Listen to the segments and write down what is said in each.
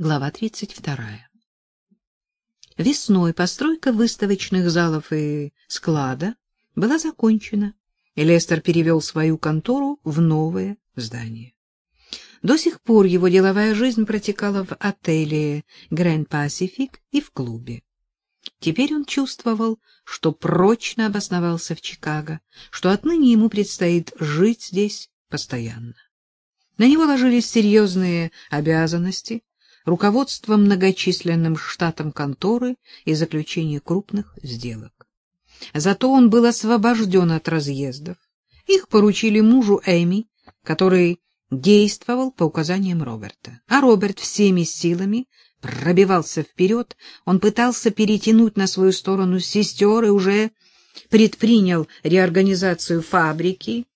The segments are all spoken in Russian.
Глава 32. Весной постройка выставочных залов и склада была закончена, и Лестер перевел свою контору в новое здание. До сих пор его деловая жизнь протекала в отеле Grand Pacific и в клубе. Теперь он чувствовал, что прочно обосновался в Чикаго, что отныне ему предстоит жить здесь постоянно. На него ложились серьезные обязанности, руководство многочисленным штатом конторы и заключение крупных сделок. Зато он был освобожден от разъездов. Их поручили мужу Эми, который действовал по указаниям Роберта. А Роберт всеми силами пробивался вперед, он пытался перетянуть на свою сторону сестер и уже предпринял реорганизацию фабрики.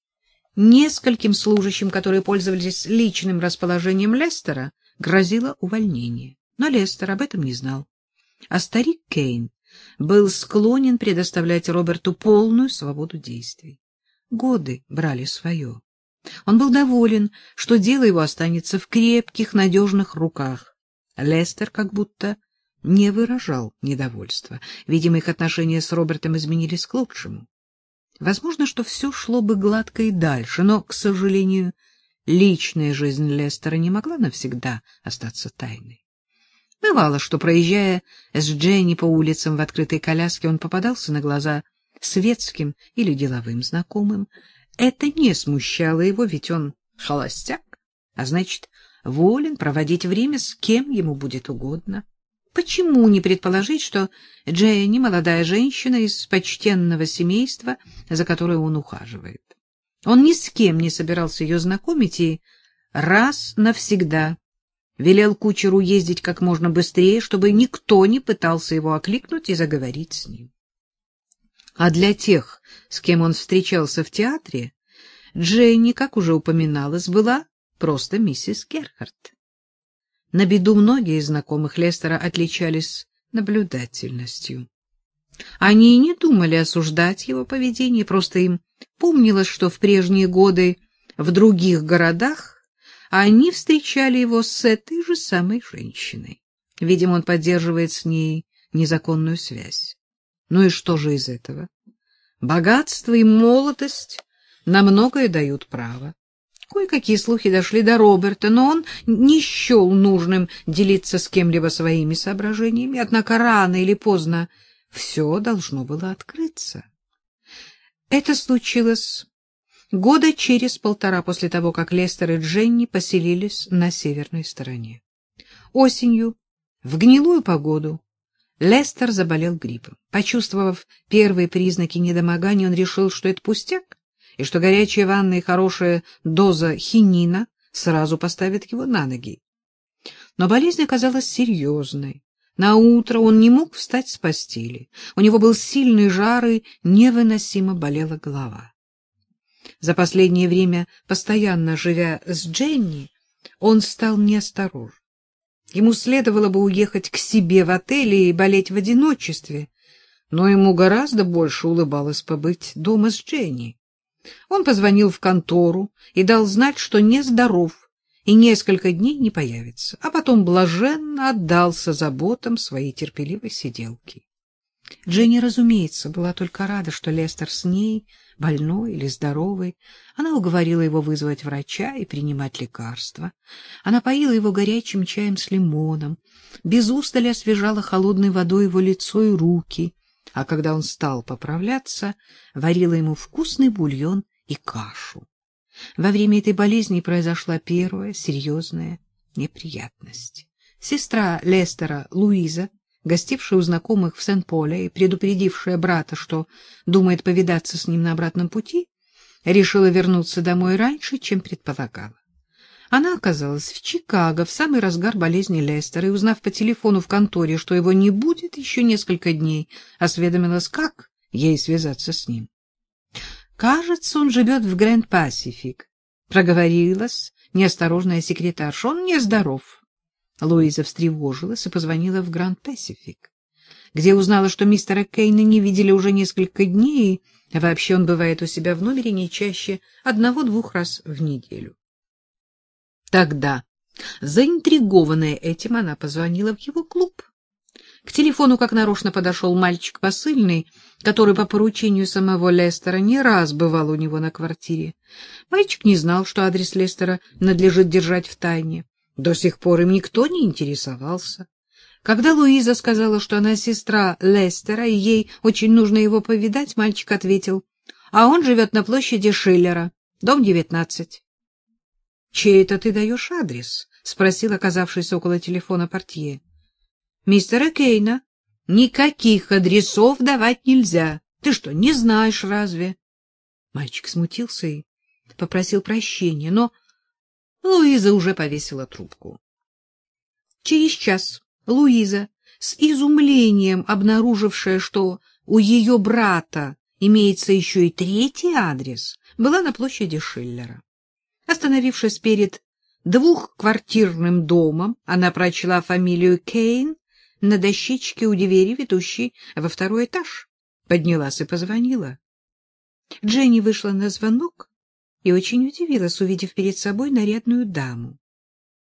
Нескольким служащим, которые пользовались личным расположением Лестера, грозило увольнение. Но Лестер об этом не знал. А старик Кейн был склонен предоставлять Роберту полную свободу действий. Годы брали свое. Он был доволен, что дело его останется в крепких, надежных руках. Лестер как будто не выражал недовольства. Видимо, их отношения с Робертом изменились к лучшему. Возможно, что все шло бы гладко и дальше, но, к сожалению, личная жизнь Лестера не могла навсегда остаться тайной. Бывало, что, проезжая с Дженни по улицам в открытой коляске, он попадался на глаза светским или деловым знакомым. Это не смущало его, ведь он холостяк, а значит, волен проводить время с кем ему будет угодно. Почему не предположить, что Дженни — молодая женщина из почтенного семейства, за которой он ухаживает? Он ни с кем не собирался ее знакомить и раз навсегда велел кучеру ездить как можно быстрее, чтобы никто не пытался его окликнуть и заговорить с ним. А для тех, с кем он встречался в театре, Дженни, как уже упоминалось, была просто миссис Герхард. На беду многие из знакомых Лестера отличались наблюдательностью. Они и не думали осуждать его поведение, просто им помнилось, что в прежние годы в других городах они встречали его с этой же самой женщиной. Видимо, он поддерживает с ней незаконную связь. Ну и что же из этого? Богатство и молодость на многое дают право. Кое-какие слухи дошли до Роберта, но он не счел нужным делиться с кем-либо своими соображениями, однако рано или поздно все должно было открыться. Это случилось года через полтора после того, как Лестер и Дженни поселились на северной стороне. Осенью, в гнилую погоду, Лестер заболел гриппом. Почувствовав первые признаки недомогания, он решил, что это пустяк, и что горячая ванна и хорошая доза хинина сразу поставят его на ноги. Но болезнь оказалась серьезной. На утро он не мог встать с постели. У него был сильный жар и невыносимо болела голова. За последнее время, постоянно живя с Дженни, он стал неосторожен. Ему следовало бы уехать к себе в отель и болеть в одиночестве, но ему гораздо больше улыбалось побыть дома с Дженни. Он позвонил в контору и дал знать, что нездоров и несколько дней не появится, а потом блаженно отдался заботам своей терпеливой сиделки. Дженни, разумеется, была только рада, что Лестер с ней, больной или здоровый. Она уговорила его вызвать врача и принимать лекарства. Она поила его горячим чаем с лимоном, без устали освежала холодной водой его лицо и руки, а когда он стал поправляться, варила ему вкусный бульон и кашу. Во время этой болезни произошла первая серьезная неприятность. Сестра Лестера, Луиза, гостившая у знакомых в Сен-Поле и предупредившая брата, что думает повидаться с ним на обратном пути, решила вернуться домой раньше, чем предполагала. Она оказалась в Чикаго в самый разгар болезни Лестера и, узнав по телефону в конторе, что его не будет еще несколько дней, осведомилась, как ей связаться с ним. Кажется, он живет в Гранд Пасифик, проговорилась неосторожная секретарша. Он нездоров. Луиза встревожилась и позвонила в Гранд Пасифик, где узнала, что мистера Кейна не видели уже несколько дней, и вообще он бывает у себя в номере не чаще одного-двух раз в неделю. Тогда Заинтригованная этим, она позвонила в его клуб. К телефону как нарочно подошел мальчик посыльный, который по поручению самого Лестера не раз бывал у него на квартире. Мальчик не знал, что адрес Лестера надлежит держать в тайне. До сих пор им никто не интересовался. Когда Луиза сказала, что она сестра Лестера, и ей очень нужно его повидать, мальчик ответил, а он живет на площади Шиллера, дом девятнадцать. — Чей это ты даешь адрес? — спросил оказавшийся около телефона портье. — Мистера Кейна. Никаких адресов давать нельзя. Ты что, не знаешь разве? Мальчик смутился и попросил прощения, но Луиза уже повесила трубку. Через час Луиза, с изумлением обнаружившая, что у ее брата имеется еще и третий адрес, была на площади Шиллера. Остановившись перед двухквартирным домом, она прочла фамилию Кейн на дощечке у двери, ведущей во второй этаж. Поднялась и позвонила. Дженни вышла на звонок и очень удивилась, увидев перед собой нарядную даму.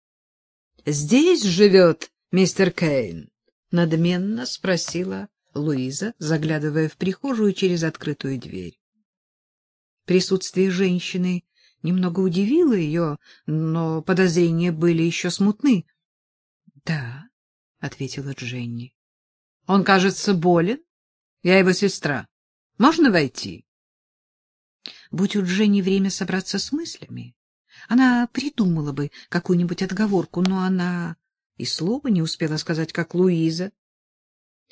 — Здесь живет мистер Кейн? — надменно спросила Луиза, заглядывая в прихожую через открытую дверь. Присутствие женщины немного удивило ее, но подозрения были еще смутны. — Да, — ответила Дженни. — Он, кажется, болен. Я его сестра. Можно войти? Будь у Дженни время собраться с мыслями, она придумала бы какую-нибудь отговорку, но она и слова не успела сказать, как Луиза,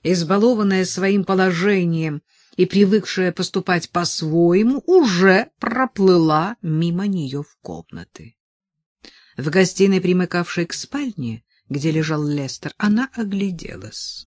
избалованная своим положением и привыкшая поступать по-своему, уже проплыла мимо нее в комнаты. В гостиной, примыкавшей к спальне, где лежал Лестер, она огляделась.